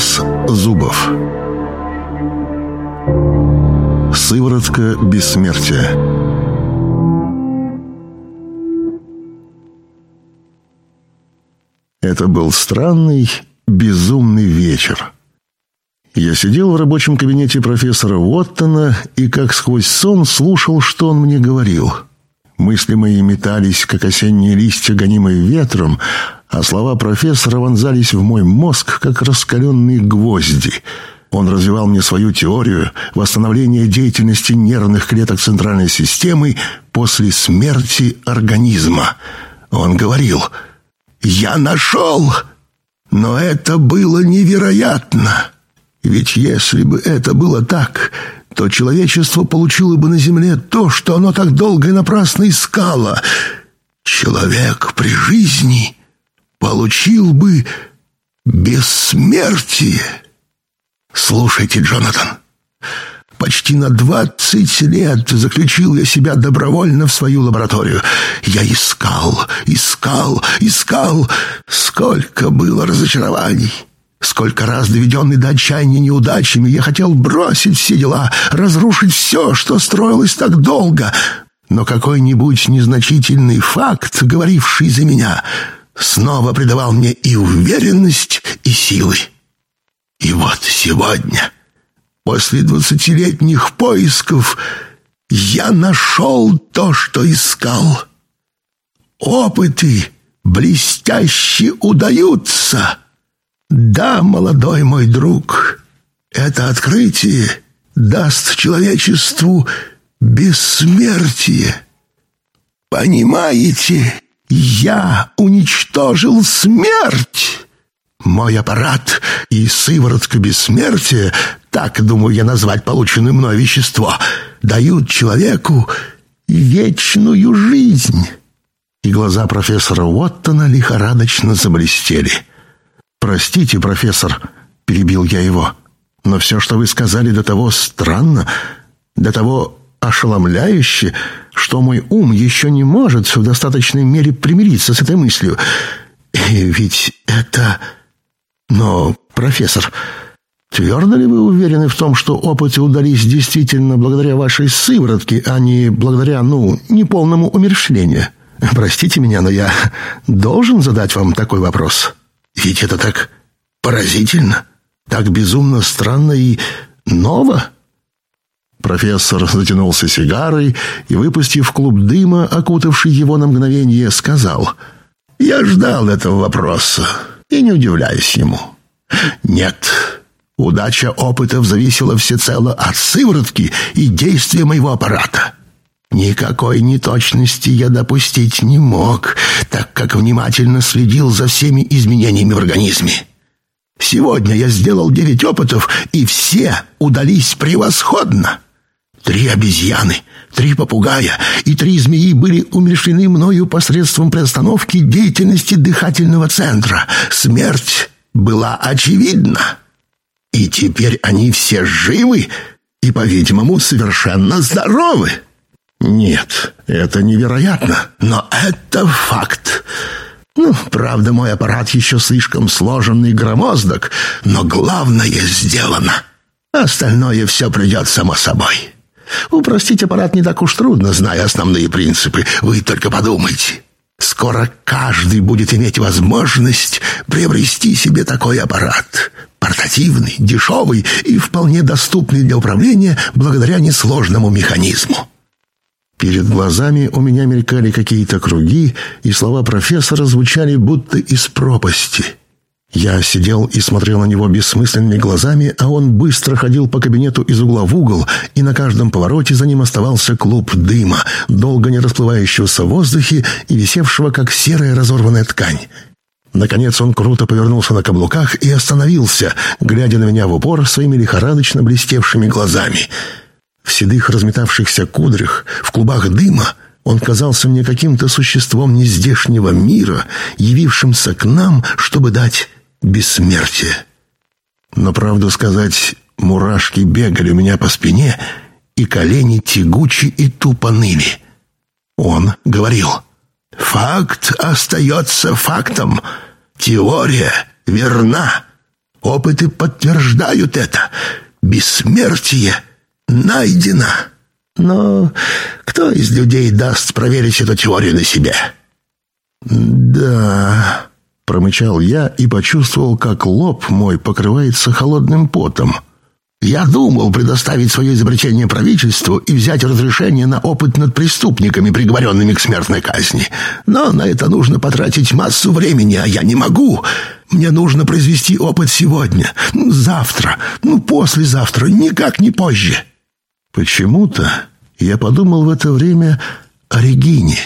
С. Зубов Сыворотка бессмертия Это был странный, безумный вечер. Я сидел в рабочем кабинете профессора Уоттона и как сквозь сон слушал, что он мне говорил. Мысли мои метались, как осенние листья, гонимые ветром, а слова профессора вонзались в мой мозг, как раскаленные гвозди. Он развивал мне свою теорию восстановления деятельности нервных клеток центральной системы после смерти организма. Он говорил «Я нашел!» Но это было невероятно. Ведь если бы это было так, то человечество получило бы на земле то, что оно так долго и напрасно искало. Человек при жизни получил бы бессмертие. Слушайте, Джонатан, почти на двадцать лет заключил я себя добровольно в свою лабораторию. Я искал, искал, искал. Сколько было разочарований. Сколько раз доведенный до отчаяния неудачами, я хотел бросить все дела, разрушить все, что строилось так долго. Но какой-нибудь незначительный факт, говоривший за меня, снова придавал мне и уверенность, и силы. И вот сегодня, после двадцатилетних поисков, я нашел то, что искал. Опыты блестяще удаются». Да, молодой мой друг, это открытие даст человечеству бессмертие. Понимаете, я уничтожил смерть. Мой аппарат и сыворотка бессмертия, так, думаю я назвать полученное мной вещество, дают человеку вечную жизнь. И глаза профессора Уоттона лихорадочно заблестели. «Простите, профессор», — перебил я его, «но все, что вы сказали до того странно, до того ошеломляюще, что мой ум еще не может в достаточной мере примириться с этой мыслью. И ведь это... Но, профессор, твердо ли вы уверены в том, что опыты удались действительно благодаря вашей сыворотке, а не благодаря, ну, неполному умершлению? Простите меня, но я должен задать вам такой вопрос». Ведь это так поразительно, так безумно странно и ново. Профессор затянулся сигарой и, выпустив клуб дыма, окутавший его на мгновение, сказал «Я ждал этого вопроса и не удивляюсь ему. Нет, удача опытов зависела всецело от сыворотки и действия моего аппарата». Никакой неточности я допустить не мог, так как внимательно следил за всеми изменениями в организме. Сегодня я сделал девять опытов, и все удались превосходно. Три обезьяны, три попугая и три змеи были умершлены мною посредством приостановки деятельности дыхательного центра. Смерть была очевидна. И теперь они все живы и, по-видимому, совершенно здоровы. Нет, это невероятно, но это факт. Ну, правда, мой аппарат еще слишком сложенный громоздок, но главное сделано. Остальное все придет само собой. Упростить аппарат не так уж трудно, зная основные принципы. Вы только подумайте. Скоро каждый будет иметь возможность приобрести себе такой аппарат. Портативный, дешевый и вполне доступный для управления благодаря несложному механизму. Перед глазами у меня мелькали какие-то круги, и слова профессора звучали будто из пропасти. Я сидел и смотрел на него бессмысленными глазами, а он быстро ходил по кабинету из угла в угол, и на каждом повороте за ним оставался клуб дыма, долго не расплывающегося в воздухе и висевшего, как серая разорванная ткань. Наконец он круто повернулся на каблуках и остановился, глядя на меня в упор своими лихорадочно блестевшими глазами — в седых разметавшихся кудрях, в клубах дыма он казался мне каким-то существом нездешнего мира, явившимся к нам, чтобы дать бессмертие. Но, правду сказать, мурашки бегали у меня по спине, и колени тягучи и тупо ныли. Он говорил, «Факт остается фактом, теория верна». Опыты подтверждают это. Бессмертие найдено. Но кто из людей даст проверить эту теорию на себе? Да, промычал я и почувствовал, как лоб мой покрывается холодным потом. Я думал предоставить свое изобретение правительству и взять разрешение на опыт над преступниками, приговоренными к смертной казни. Но на это нужно потратить массу времени, а я не могу. Мне нужно произвести опыт сегодня, завтра, ну, послезавтра, никак не позже. Почему-то я подумал в это время о Регине,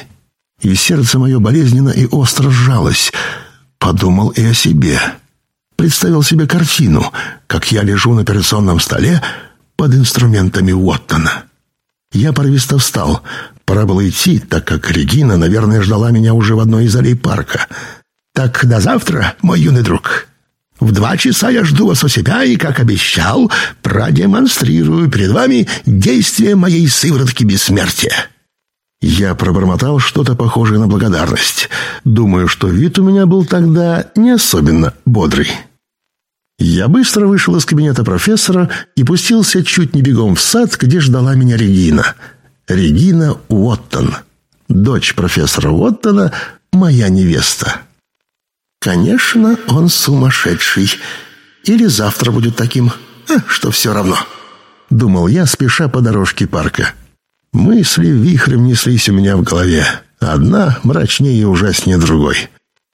и сердце мое болезненно и остро сжалось. Подумал и о себе представил себе картину, как я лежу на операционном столе под инструментами Уоттона. Я порывисто встал. Пора было идти, так как Регина, наверное, ждала меня уже в одной из аллей парка. «Так до завтра, мой юный друг. В два часа я жду вас у себя и, как обещал, продемонстрирую перед вами действие моей сыворотки бессмертия». Я пробормотал что-то похожее на благодарность. Думаю, что вид у меня был тогда не особенно бодрый. Я быстро вышел из кабинета профессора и пустился чуть не бегом в сад, где ждала меня Регина. Регина Уоттон. Дочь профессора Уоттона, моя невеста. Конечно, он сумасшедший. Или завтра будет таким, э, что все равно. Думал я, спеша по дорожке парка. Мысли вихрем неслись у меня в голове. Одна мрачнее и ужаснее другой.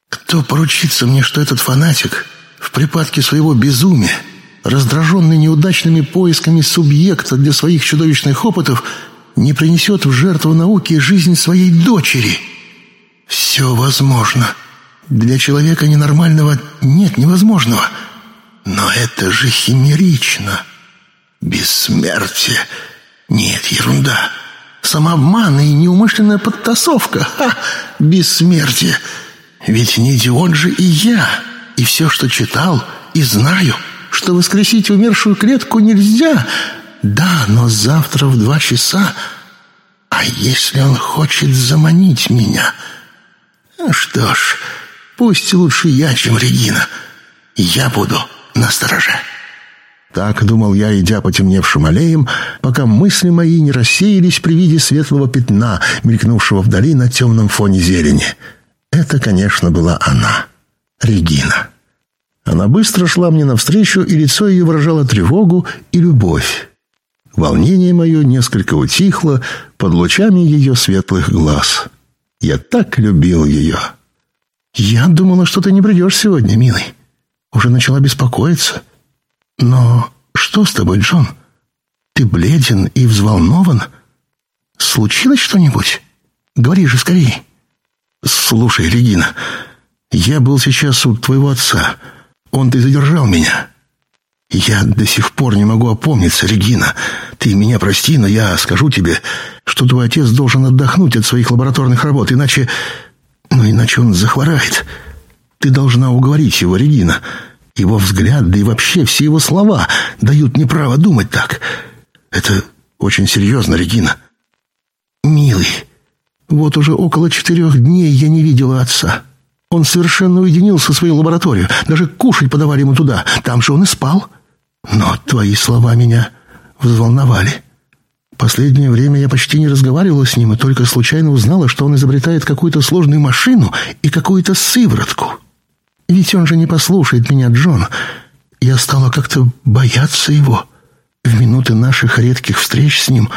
Кто поручится мне, что этот фанатик в припадке своего безумия, раздраженный неудачными поисками субъекта для своих чудовищных опытов, не принесет в жертву науки жизнь своей дочери? Все возможно. Для человека ненормального нет невозможного. Но это же химерично. Бессмертие. Нет, ерунда. Самообман и неумышленная подтасовка. Ха! Бессмертие. Ведь не идиот же и я. И все, что читал, и знаю, что воскресить умершую клетку нельзя. Да, но завтра в два часа... А если он хочет заманить меня? Что ж, пусть лучше я, чем Регина. Я буду на стороже. Так думал я, идя по темневшим аллеям, пока мысли мои не рассеялись при виде светлого пятна, мелькнувшего вдали на темном фоне зелени. Это, конечно, была она, Регина. Она быстро шла мне навстречу, и лицо ее выражало тревогу и любовь. Волнение мое несколько утихло под лучами ее светлых глаз. Я так любил ее. «Я думала, что ты не придешь сегодня, милый. Уже начала беспокоиться». «Но что с тобой, Джон? Ты бледен и взволнован? Случилось что-нибудь? Говори же скорее». «Слушай, Регина, я был сейчас у твоего отца. Он-то задержал меня». «Я до сих пор не могу опомниться, Регина. Ты меня прости, но я скажу тебе, что твой отец должен отдохнуть от своих лабораторных работ, иначе... Ну, иначе он захворает. Ты должна уговорить его, Регина. Его взгляд, да и вообще все его слова дают мне право думать так. Это очень серьезно, Регина. Милый, вот уже около четырех дней я не видела отца. Он совершенно уединился в свою лабораторию. Даже кушать подавали ему туда. Там же он и спал. Но твои слова меня взволновали. Последнее время я почти не разговаривала с ним и только случайно узнала, что он изобретает какую-то сложную машину и какую-то сыворотку. Ведь он же не послушает меня, Джон. Я стала как-то бояться его. В минуты наших редких встреч с ним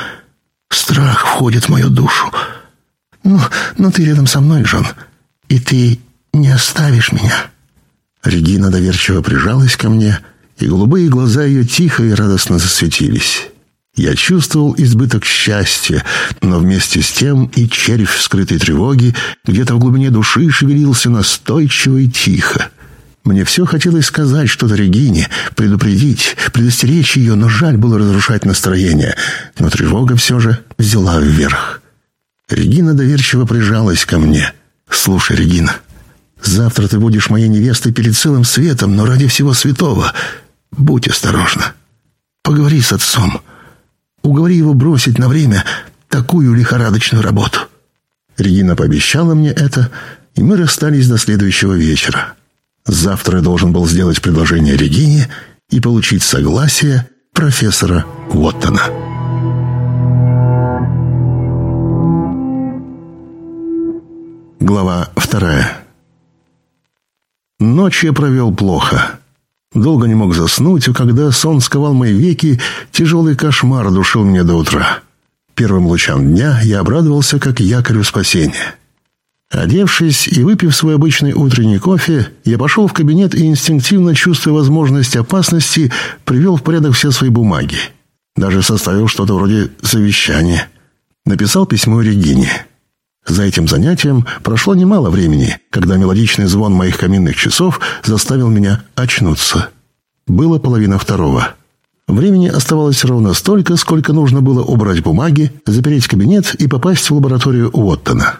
страх входит в мою душу. Ну, но ты рядом со мной, Джон, и ты не оставишь меня». Регина доверчиво прижалась ко мне, и голубые глаза ее тихо и радостно засветились. Я чувствовал избыток счастья, но вместе с тем и червь скрытой тревоги где-то в глубине души шевелился настойчиво и тихо. Мне все хотелось сказать что-то Регине, предупредить, предостеречь ее, но жаль было разрушать настроение. Но тревога все же взяла вверх. Регина доверчиво прижалась ко мне. «Слушай, Регина, завтра ты будешь моей невестой перед целым светом, но ради всего святого будь осторожна. Поговори с отцом». Бросить на время такую лихорадочную работу». Регина пообещала мне это, и мы расстались до следующего вечера. Завтра я должен был сделать предложение Регине и получить согласие профессора Уоттона. Глава вторая. Ночь я провел плохо. Долго не мог заснуть, и когда сон сковал мои веки, тяжелый кошмар душил меня до утра. Первым лучам дня я обрадовался как якорю спасения. Одевшись и выпив свой обычный утренний кофе, я пошел в кабинет и, инстинктивно чувствуя возможность опасности, привел в порядок все свои бумаги. Даже составил что-то вроде завещания. Написал письмо Регине. За этим занятием прошло немало времени, когда мелодичный звон моих каминных часов заставил меня очнуться. Было половина второго. Времени оставалось ровно столько, сколько нужно было убрать бумаги, запереть кабинет и попасть в лабораторию Уоттона.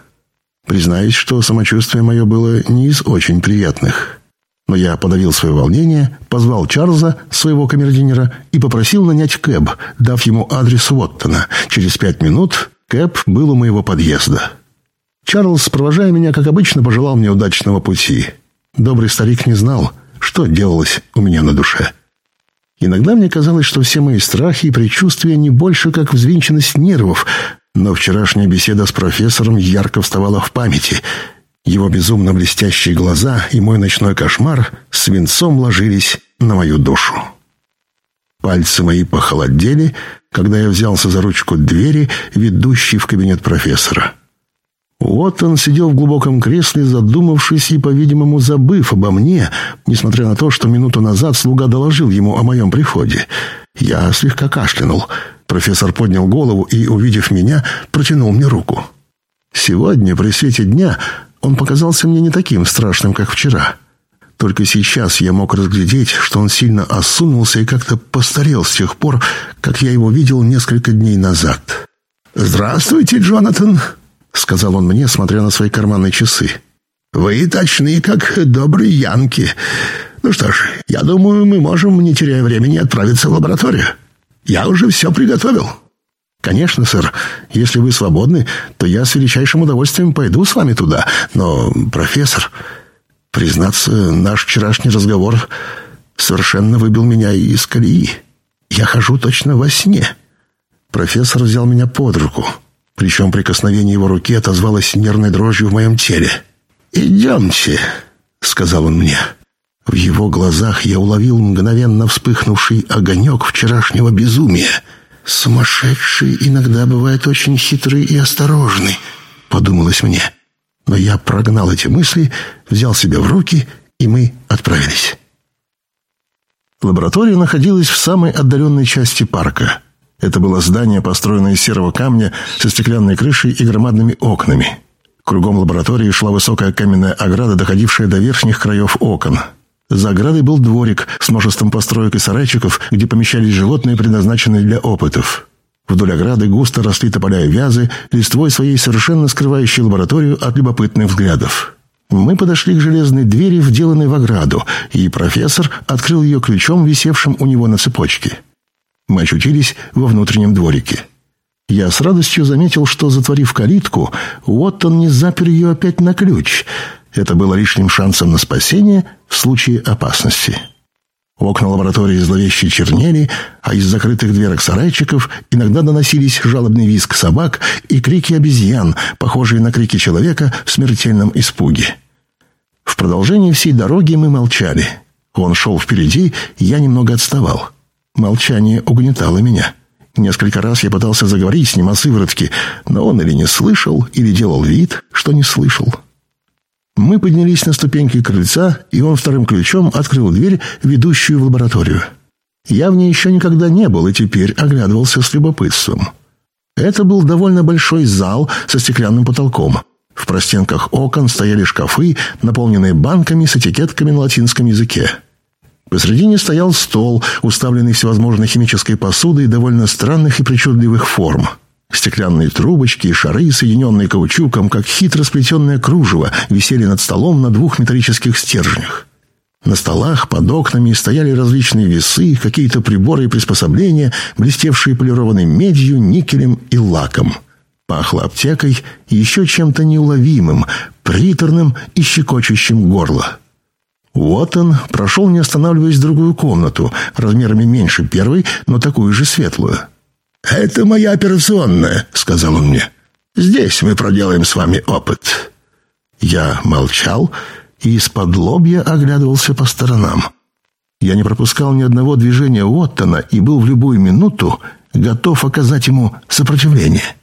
Признаюсь, что самочувствие мое было не из очень приятных. Но я подавил свое волнение, позвал Чарльза, своего камердинера, и попросил нанять Кэб, дав ему адрес Уоттона. Через пять минут Кэб был у моего подъезда. Чарльз, провожая меня, как обычно, пожелал мне удачного пути. Добрый старик не знал, что делалось у меня на душе. Иногда мне казалось, что все мои страхи и предчувствия не больше, как взвинченность нервов, но вчерашняя беседа с профессором ярко вставала в памяти. Его безумно блестящие глаза и мой ночной кошмар свинцом ложились на мою душу. Пальцы мои похолодели, когда я взялся за ручку двери, ведущей в кабинет профессора. Вот он сидел в глубоком кресле, задумавшись и, по-видимому, забыв обо мне, несмотря на то, что минуту назад слуга доложил ему о моем приходе. Я слегка кашлянул. Профессор поднял голову и, увидев меня, протянул мне руку. Сегодня, при свете дня, он показался мне не таким страшным, как вчера. Только сейчас я мог разглядеть, что он сильно осунулся и как-то постарел с тех пор, как я его видел несколько дней назад. «Здравствуйте, Джонатан!» — сказал он мне, смотря на свои карманные часы. «Вы точны, как добрые янки. Ну что ж, я думаю, мы можем, не теряя времени, отправиться в лабораторию. Я уже все приготовил». «Конечно, сэр. Если вы свободны, то я с величайшим удовольствием пойду с вами туда. Но, профессор, признаться, наш вчерашний разговор совершенно выбил меня из колеи. Я хожу точно во сне». Профессор взял меня под руку. Причем прикосновение его руки отозвалось нервной дрожью в моем теле. «Идемте», — сказал он мне. В его глазах я уловил мгновенно вспыхнувший огонек вчерашнего безумия. «Сумасшедший иногда бывает очень хитрый и осторожный», — подумалось мне. Но я прогнал эти мысли, взял себя в руки, и мы отправились. Лаборатория находилась в самой отдаленной части парка — это было здание, построенное из серого камня со стеклянной крышей и громадными окнами. Кругом лаборатории шла высокая каменная ограда, доходившая до верхних краев окон. За оградой был дворик с множеством построек и сарайчиков, где помещались животные, предназначенные для опытов. Вдоль ограды густо росли тополя и вязы, листвой своей совершенно скрывающей лабораторию от любопытных взглядов. Мы подошли к железной двери, вделанной в ограду, и профессор открыл ее ключом, висевшим у него на цепочке. Мы очутились во внутреннем дворике. Я с радостью заметил, что, затворив калитку, Уоттон не запер ее опять на ключ. Это было лишним шансом на спасение в случае опасности. Окна лаборатории зловеще чернели, а из закрытых дверок сарайчиков иногда доносились жалобный визг собак и крики обезьян, похожие на крики человека в смертельном испуге. В продолжении всей дороги мы молчали. Он шел впереди, я немного отставал. Молчание угнетало меня. Несколько раз я пытался заговорить с ним о сыворотке, но он или не слышал, или делал вид, что не слышал. Мы поднялись на ступеньки крыльца, и он вторым ключом открыл дверь, ведущую в лабораторию. Я в ней еще никогда не был и теперь оглядывался с любопытством. Это был довольно большой зал со стеклянным потолком. В простенках окон стояли шкафы, наполненные банками с этикетками на латинском языке. Посредине стоял стол, уставленный всевозможной химической посудой довольно странных и причудливых форм. Стеклянные трубочки и шары, соединенные каучуком, как хитро сплетенное кружево, висели над столом на двух металлических стержнях. На столах под окнами стояли различные весы, какие-то приборы и приспособления, блестевшие полированной медью, никелем и лаком. Пахло аптекой и еще чем-то неуловимым, приторным и щекочущим горло. Уоттон прошел, не останавливаясь, в другую комнату, размерами меньше первой, но такую же светлую. «Это моя операционная», — сказал он мне. «Здесь мы проделаем с вами опыт». Я молчал и из-под лобья оглядывался по сторонам. Я не пропускал ни одного движения Уоттона и был в любую минуту готов оказать ему сопротивление.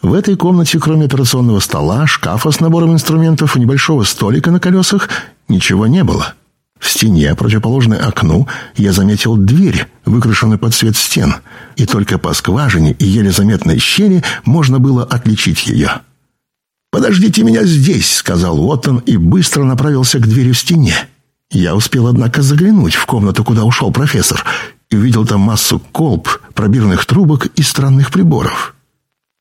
В этой комнате, кроме операционного стола, шкафа с набором инструментов и небольшого столика на колесах, ничего не было. В стене, противоположной окну, я заметил дверь, выкрашенную под цвет стен, и только по скважине и еле заметной щели можно было отличить ее. «Подождите меня здесь», — сказал Уоттон и быстро направился к двери в стене. Я успел, однако, заглянуть в комнату, куда ушел профессор, и увидел там массу колб, пробирных трубок и странных приборов.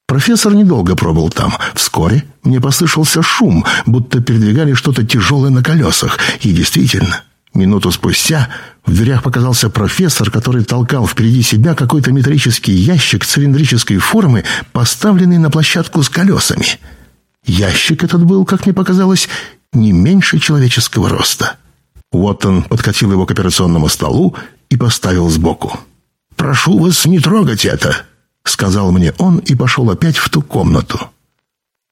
Профессор недолго пробыл там. Вскоре мне послышался шум, будто передвигали что-то тяжелое на колесах. И действительно, минуту спустя в дверях показался профессор, который толкал впереди себя какой-то металлический ящик цилиндрической формы, поставленный на площадку с колесами. Ящик этот был, как мне показалось, не меньше человеческого роста. Вот он подкатил его к операционному столу и поставил сбоку. «Прошу вас не трогать это», — сказал мне он и пошел опять в ту комнату.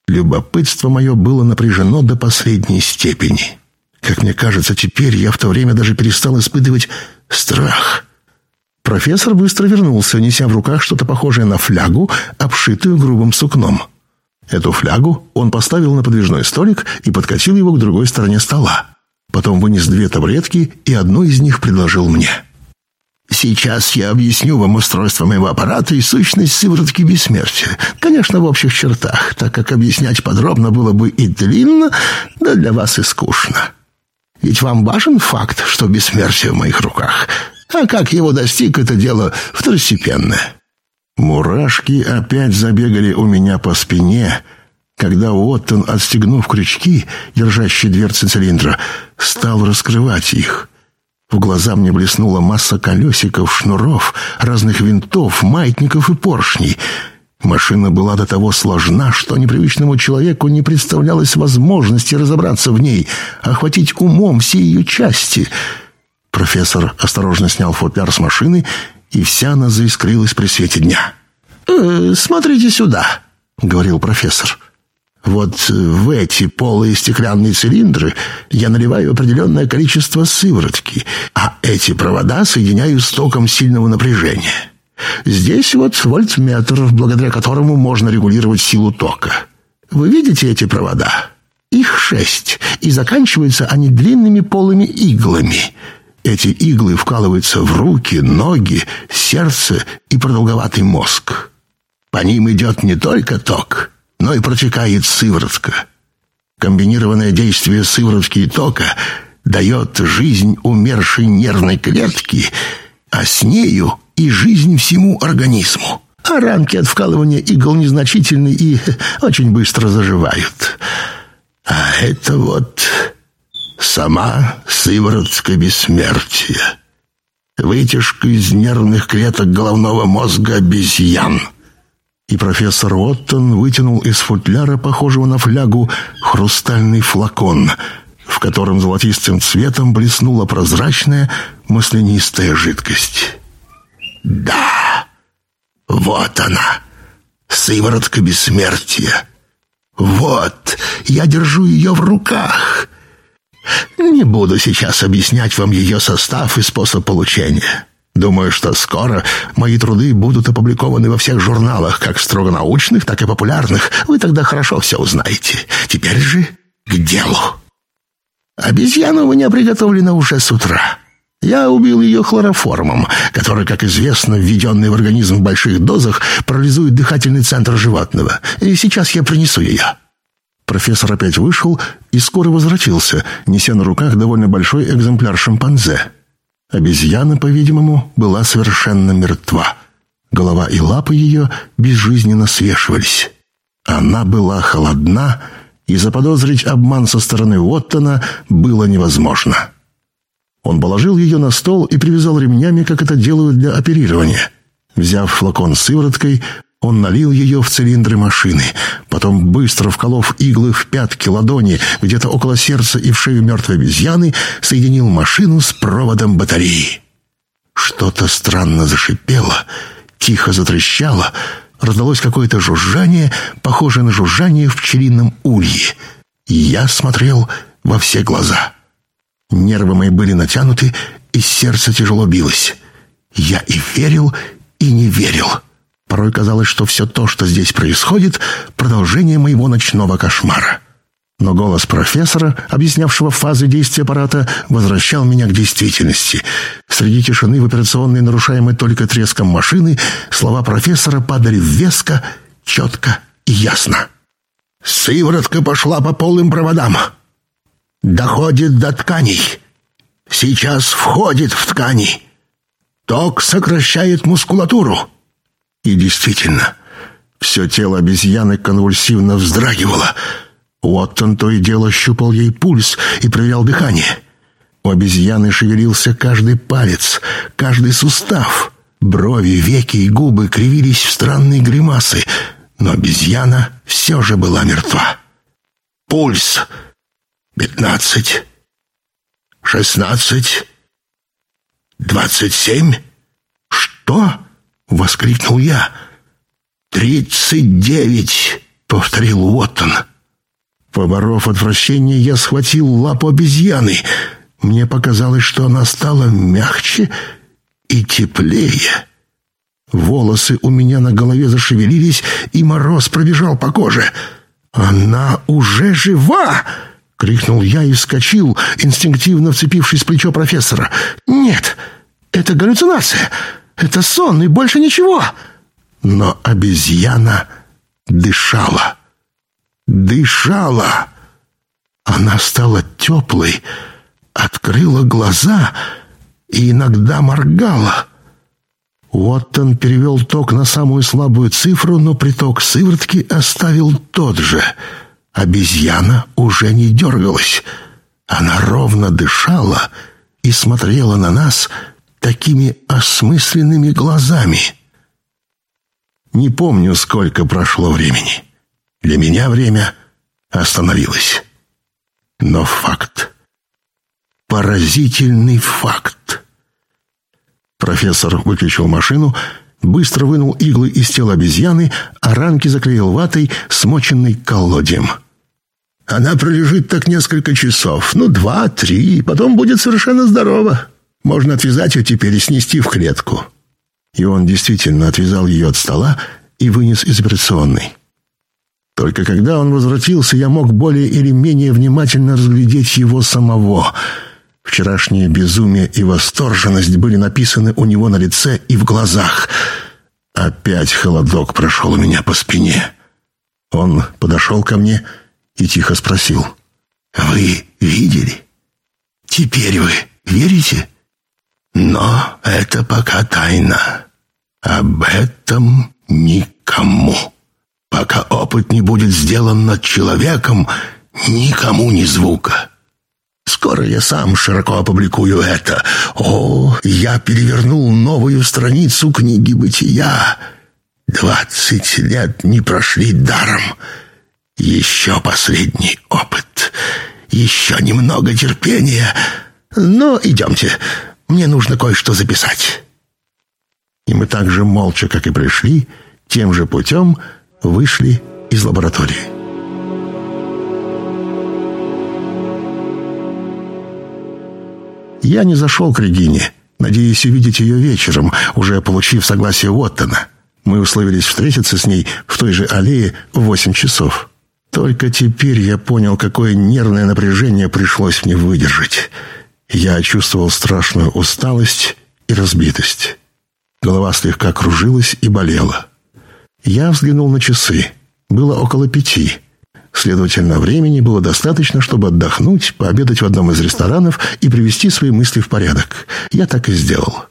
Любопытство мое было напряжено до последней степени. Как мне кажется, теперь я в то время даже перестал испытывать страх. Профессор быстро вернулся, неся в руках что-то похожее на флягу, обшитую грубым сукном. Эту флягу он поставил на подвижной столик и подкатил его к другой стороне стола. Потом вынес две таблетки и одну из них предложил мне. Сейчас я объясню вам устройство моего аппарата и сущность сыворотки бессмертия. Конечно, в общих чертах, так как объяснять подробно было бы и длинно, да для вас и скучно. Ведь вам важен факт, что бессмертие в моих руках. А как его достиг, это дело второстепенное. Мурашки опять забегали у меня по спине, когда Уоттон, отстегнув крючки, держащие дверцы цилиндра, стал раскрывать их. В глаза мне блеснула масса колесиков, шнуров, разных винтов, маятников и поршней. Машина была до того сложна, что непривычному человеку не представлялось возможности разобраться в ней, охватить умом все ее части. Профессор осторожно снял футляр с машины, и вся она заискрилась при свете дня. «Э, «Смотрите сюда», — говорил профессор. Вот в эти полые стеклянные цилиндры я наливаю определенное количество сыворотки, а эти провода соединяю с током сильного напряжения. Здесь вот вольтметр, благодаря которому можно регулировать силу тока. Вы видите эти провода? Их шесть, и заканчиваются они длинными полыми иглами. Эти иглы вкалываются в руки, ноги, сердце и продолговатый мозг. По ним идет не только ток — но и протекает сыворотка. Комбинированное действие сыворотки и тока дает жизнь умершей нервной клетки, а с нею и жизнь всему организму. А ранки от вкалывания игл незначительны и очень быстро заживают. А это вот сама сыворотка бессмертия. Вытяжка из нервных клеток головного мозга обезьян — и профессор Оттон вытянул из футляра, похожего на флягу, хрустальный флакон, в котором золотистым цветом блеснула прозрачная маслянистая жидкость. «Да, вот она, сыворотка бессмертия. Вот, я держу ее в руках. Не буду сейчас объяснять вам ее состав и способ получения». Думаю, что скоро мои труды будут опубликованы во всех журналах, как строго научных, так и популярных. Вы тогда хорошо все узнаете. Теперь же к делу. Обезьяна у меня приготовлена уже с утра. Я убил ее хлороформом, который, как известно, введенный в организм в больших дозах, парализует дыхательный центр животного. И сейчас я принесу ее». Профессор опять вышел и скоро возвратился, неся на руках довольно большой экземпляр шимпанзе. Обезьяна, по-видимому, была совершенно мертва. Голова и лапы ее безжизненно свешивались. Она была холодна, и заподозрить обман со стороны Уоттона было невозможно. Он положил ее на стол и привязал ремнями, как это делают для оперирования. Взяв флакон с сывороткой, Он налил ее в цилиндры машины, потом, быстро вколов иглы в пятки ладони, где-то около сердца и в шею мертвой обезьяны, соединил машину с проводом батареи. Что-то странно зашипело, тихо затрещало, раздалось какое-то жужжание, похожее на жужжание в пчелином улье. Я смотрел во все глаза. Нервы мои были натянуты, и сердце тяжело билось. Я и верил, и не верил. Порой казалось, что все то, что здесь происходит, продолжение моего ночного кошмара. Но голос профессора, объяснявшего фазы действия аппарата, возвращал меня к действительности. Среди тишины в операционной, нарушаемой только треском машины, слова профессора падали веско, четко и ясно. «Сыворотка пошла по полым проводам. Доходит до тканей. Сейчас входит в ткани. Ток сокращает мускулатуру». И действительно, все тело обезьяны конвульсивно вздрагивало. Уоттон то и дело щупал ей пульс и проверял дыхание. У обезьяны шевелился каждый палец, каждый сустав. Брови, веки и губы кривились в странные гримасы, но обезьяна все же была мертва. Пульс. Пятнадцать. Шестнадцать. Двадцать семь. Что? — воскликнул я. «Тридцать девять!» — повторил Уоттон. Поборов отвращение, я схватил лапу обезьяны. Мне показалось, что она стала мягче и теплее. Волосы у меня на голове зашевелились, и мороз пробежал по коже. «Она уже жива!» — крикнул я и вскочил, инстинктивно вцепившись в плечо профессора. «Нет, это галлюцинация!» Это сон и больше ничего!» Но обезьяна дышала. Дышала! Она стала теплой, открыла глаза и иногда моргала. Уоттон перевел ток на самую слабую цифру, но приток сыворотки оставил тот же. Обезьяна уже не дергалась. Она ровно дышала и смотрела на нас — такими осмысленными глазами. Не помню, сколько прошло времени. Для меня время остановилось. Но факт. Поразительный факт. Профессор выключил машину, быстро вынул иглы из тела обезьяны, а ранки заклеил ватой, смоченной колодием. Она пролежит так несколько часов, ну, два-три, потом будет совершенно здорова. Можно отвязать ее теперь и снести в клетку». И он действительно отвязал ее от стола и вынес из операционной. Только когда он возвратился, я мог более или менее внимательно разглядеть его самого. Вчерашнее безумие и восторженность были написаны у него на лице и в глазах. Опять холодок прошел у меня по спине. Он подошел ко мне и тихо спросил. «Вы видели? Теперь вы верите?» Но это пока тайна. Об этом никому. Пока опыт не будет сделан над человеком, никому ни звука. Скоро я сам широко опубликую это. О, я перевернул новую страницу книги бытия. Двадцать лет не прошли даром. Еще последний опыт. Еще немного терпения. Но идемте, мне нужно кое-что записать». И мы так же молча, как и пришли, тем же путем вышли из лаборатории. Я не зашел к Регине, надеясь увидеть ее вечером, уже получив согласие Уоттона. Мы условились встретиться с ней в той же аллее в восемь часов. Только теперь я понял, какое нервное напряжение пришлось мне выдержать. Я чувствовал страшную усталость и разбитость. Голова слегка кружилась и болела. Я взглянул на часы. Было около пяти. Следовательно, времени было достаточно, чтобы отдохнуть, пообедать в одном из ресторанов и привести свои мысли в порядок. Я так и сделал.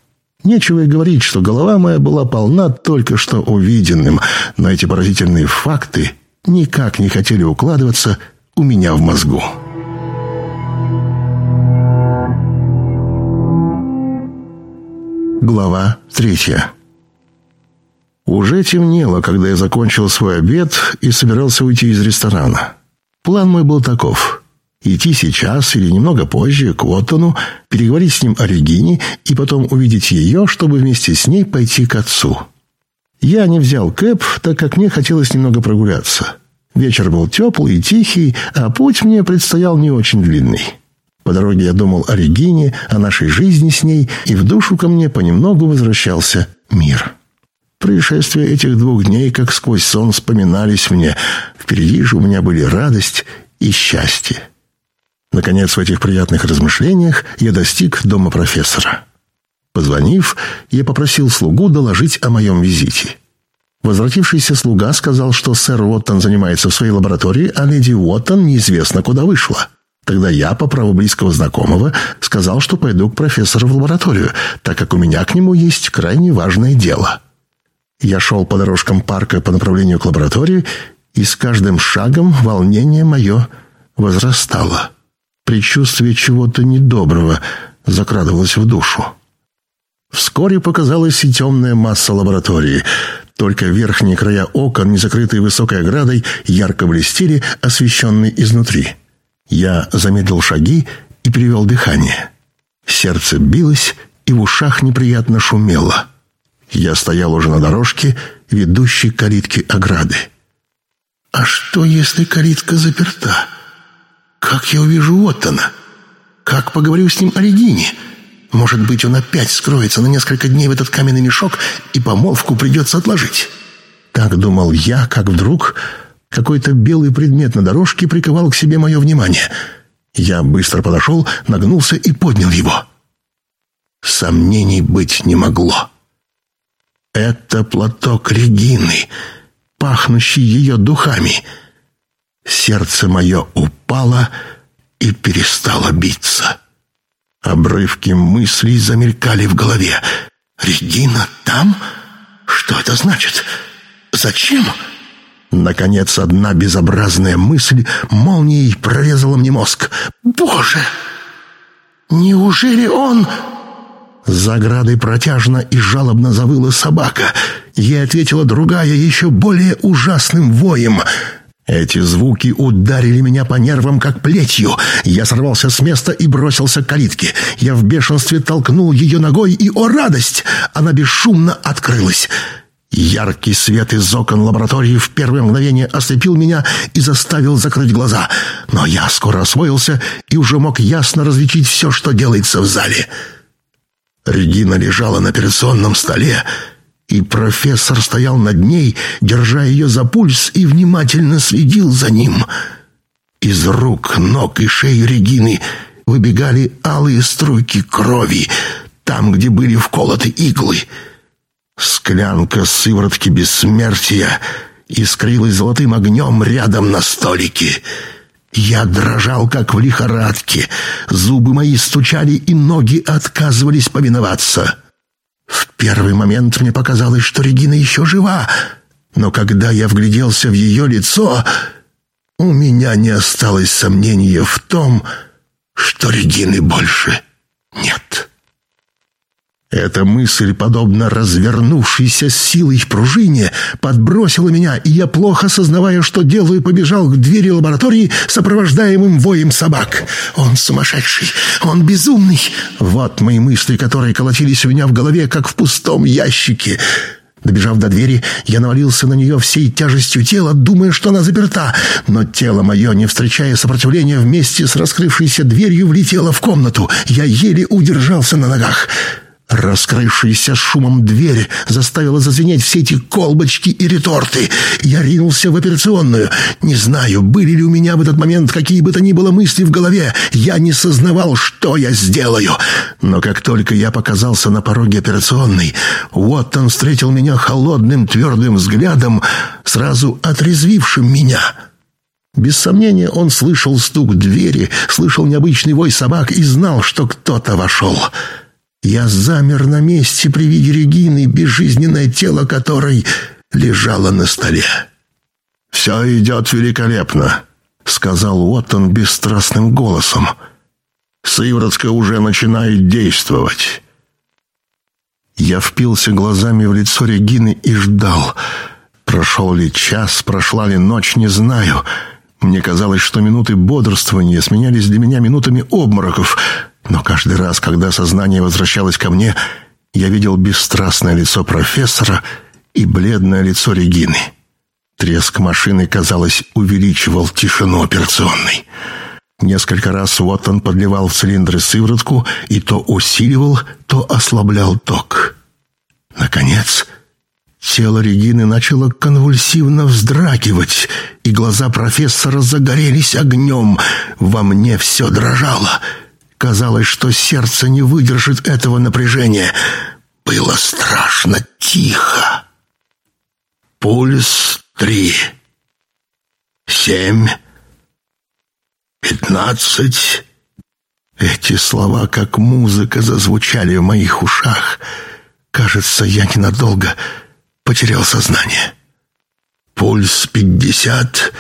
Нечего и говорить, что голова моя была полна только что увиденным, но эти поразительные факты никак не хотели укладываться у меня в мозгу. Глава третья Уже темнело, когда я закончил свой обед и собирался уйти из ресторана. План мой был таков — идти сейчас или немного позже к Уоттону, переговорить с ним о Регине и потом увидеть ее, чтобы вместе с ней пойти к отцу. Я не взял кэп, так как мне хотелось немного прогуляться. Вечер был теплый и тихий, а путь мне предстоял не очень длинный. По дороге я думал о Регине, о нашей жизни с ней, и в душу ко мне понемногу возвращался мир. Происшествия этих двух дней, как сквозь сон, вспоминались мне. Впереди же у меня были радость и счастье. Наконец, в этих приятных размышлениях я достиг дома профессора. Позвонив, я попросил слугу доложить о моем визите. Возвратившийся слуга сказал, что сэр Уоттон занимается в своей лаборатории, а леди Уоттон неизвестно куда вышла. Тогда я, по праву близкого знакомого, сказал, что пойду к профессору в лабораторию, так как у меня к нему есть крайне важное дело. Я шел по дорожкам парка по направлению к лаборатории, и с каждым шагом волнение мое возрастало. Предчувствие чего-то недоброго закрадывалось в душу. Вскоре показалась и темная масса лаборатории. Только верхние края окон, не закрытые высокой оградой, ярко блестели, освещенные изнутри. Я замедлил шаги и перевел дыхание. Сердце билось, и в ушах неприятно шумело. Я стоял уже на дорожке, ведущей к калитке ограды. «А что, если калитка заперта? Как я увижу вот она? Как поговорю с ним о Регине? Может быть, он опять скроется на несколько дней в этот каменный мешок, и помолвку придется отложить?» Так думал я, как вдруг какой-то белый предмет на дорожке приковал к себе мое внимание. Я быстро подошел, нагнулся и поднял его. Сомнений быть не могло. Это платок Регины, пахнущий ее духами. Сердце мое упало и перестало биться. Обрывки мыслей замелькали в голове. «Регина там? Что это значит? Зачем?» Наконец, одна безобразная мысль молнией прорезала мне мозг. «Боже! Неужели он...» За оградой протяжно и жалобно завыла собака. Ей ответила другая, еще более ужасным воем. Эти звуки ударили меня по нервам, как плетью. Я сорвался с места и бросился к калитке. Я в бешенстве толкнул ее ногой, и, о радость, она бесшумно открылась. Яркий свет из окон лаборатории в первое мгновение ослепил меня и заставил закрыть глаза. Но я скоро освоился и уже мог ясно различить все, что делается в зале. Регина лежала на операционном столе, и профессор стоял над ней, держа ее за пульс и внимательно следил за ним. Из рук, ног и шеи Регины выбегали алые струйки крови, там, где были вколоты иглы — Склянка сыворотки бессмертия искрилась золотым огнем рядом на столике. Я дрожал, как в лихорадке. Зубы мои стучали, и ноги отказывались повиноваться. В первый момент мне показалось, что Регина еще жива. Но когда я вгляделся в ее лицо, у меня не осталось сомнения в том, что Регины больше нет». Эта мысль, подобно развернувшейся силой пружине, подбросила меня, и я, плохо сознавая, что делаю, побежал к двери лаборатории, сопровождаемым воем собак. «Он сумасшедший! Он безумный!» Вот мои мысли, которые колотились у меня в голове, как в пустом ящике. Добежав до двери, я навалился на нее всей тяжестью тела, думая, что она заперта. Но тело мое, не встречая сопротивления, вместе с раскрывшейся дверью влетело в комнату. Я еле удержался на ногах. Раскрывшаяся шумом дверь заставила зазвенеть все эти колбочки и реторты. Я ринулся в операционную. Не знаю, были ли у меня в этот момент какие бы то ни было мысли в голове. Я не сознавал, что я сделаю. Но как только я показался на пороге операционной, Уоттон встретил меня холодным твердым взглядом, сразу отрезвившим меня. Без сомнения, он слышал стук двери, слышал необычный вой собак и знал, что кто-то вошел. Я замер на месте при виде Регины, безжизненное тело которой лежало на столе. «Все идет великолепно», — сказал Уоттон бесстрастным голосом. «Сыворотка уже начинает действовать». Я впился глазами в лицо Регины и ждал. Прошел ли час, прошла ли ночь, не знаю. Мне казалось, что минуты бодрствования сменялись для меня минутами обмороков. Но каждый раз, когда сознание возвращалось ко мне, я видел бесстрастное лицо профессора и бледное лицо Регины. Треск машины, казалось, увеличивал тишину операционной. Несколько раз Уоттон подливал в цилиндры сыворотку и то усиливал, то ослаблял ток. Наконец, тело Регины начало конвульсивно вздрагивать, и глаза профессора загорелись огнем. Во мне все дрожало. Казалось, что сердце не выдержит этого напряжения. Было страшно тихо. Пульс три, семь, пятнадцать. Эти слова, как музыка, зазвучали в моих ушах. Кажется, я ненадолго потерял сознание. Пульс пятьдесят,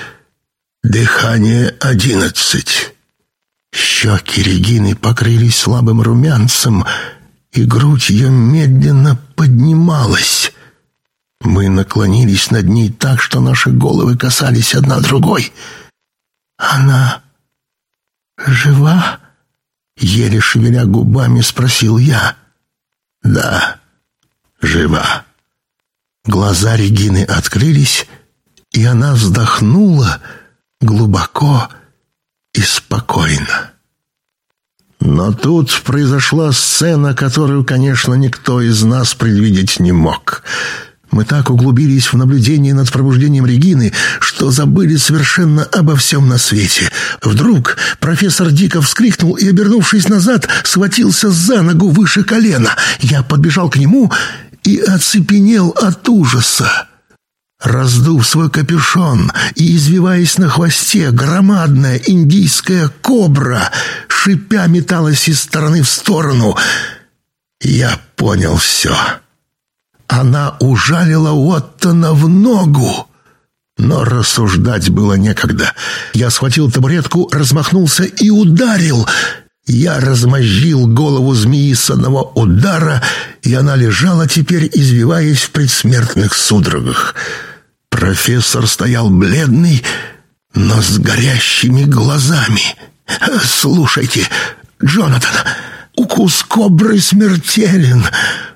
дыхание одиннадцать. Щеки Регины покрылись слабым румянцем, и грудь ее медленно поднималась. Мы наклонились над ней так, что наши головы касались одна другой. «Она жива?» Еле шевеля губами спросил я. «Да, жива». Глаза Регины открылись, и она вздохнула глубоко и спокойно. Но тут произошла сцена, которую, конечно, никто из нас предвидеть не мог — мы так углубились в наблюдение над пробуждением Регины, что забыли совершенно обо всем на свете. Вдруг профессор дико вскрикнул и, обернувшись назад, схватился за ногу выше колена. Я подбежал к нему и оцепенел от ужаса. Раздув свой капюшон и извиваясь на хвосте, громадная индийская кобра, шипя металась из стороны в сторону. Я понял все. Она ужалила Оттона в ногу. Но рассуждать было некогда. Я схватил табуретку, размахнулся и ударил. Я размозжил голову змеи с одного удара, и она лежала теперь, извиваясь в предсмертных судорогах. Профессор стоял бледный, но с горящими глазами. «Слушайте, Джонатан, укус кобры смертелен.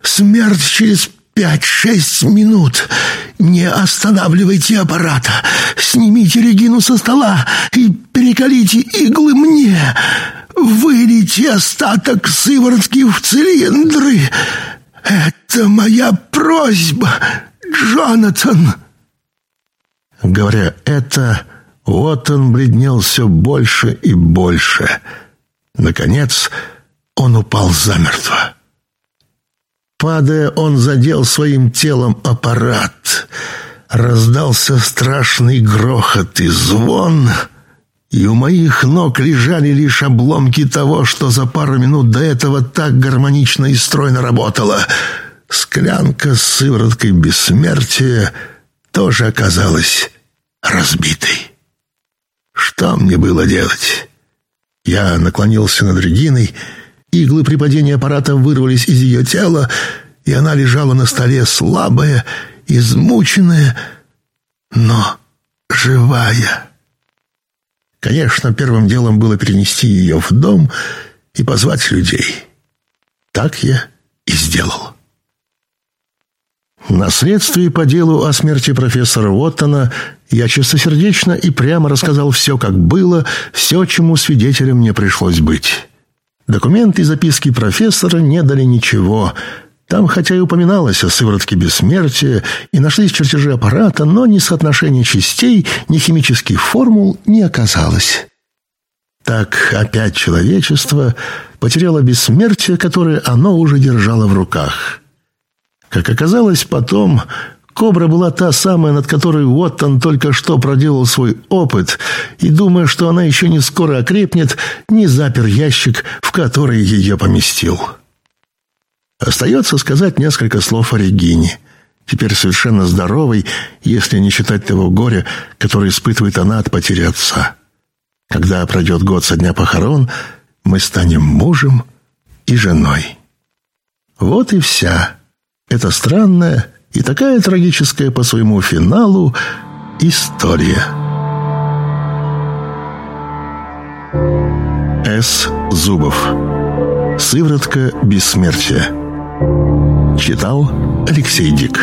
Смерть через Пять-шесть минут. Не останавливайте аппарата. Снимите Регину со стола и перекалите иглы мне. Вылейте остаток сыворотки в цилиндры. Это моя просьба, Джонатан. Говоря это, вот он бледнел все больше и больше. Наконец, он упал замертво. Падая, он задел своим телом аппарат. Раздался страшный грохот и звон, и у моих ног лежали лишь обломки того, что за пару минут до этого так гармонично и стройно работало. Склянка с сывороткой бессмертия тоже оказалась разбитой. Что мне было делать? Я наклонился над Региной Иглы при падении аппарата вырвались из ее тела, и она лежала на столе слабая, измученная, но живая. Конечно, первым делом было перенести ее в дом и позвать людей. Так я и сделал. На следствии по делу о смерти профессора Уоттона я чистосердечно и прямо рассказал все, как было, все, чему свидетелем мне пришлось быть. Документы и записки профессора не дали ничего. Там, хотя и упоминалось о сыворотке бессмертия, и нашлись чертежи аппарата, но ни соотношения частей, ни химических формул не оказалось. Так опять человечество потеряло бессмертие, которое оно уже держало в руках. Как оказалось потом, Кобра была та самая, над которой Уоттон только что проделал свой опыт, и, думая, что она еще не скоро окрепнет, не запер ящик, в который ее поместил. Остается сказать несколько слов о Регине. Теперь совершенно здоровой, если не считать того горя, которое испытывает она от потери отца. Когда пройдет год со дня похорон, мы станем мужем и женой. Вот и вся Это странная и такая трагическая по своему финалу история. С. Зубов. Сыворотка бессмертия. Читал Алексей Дик.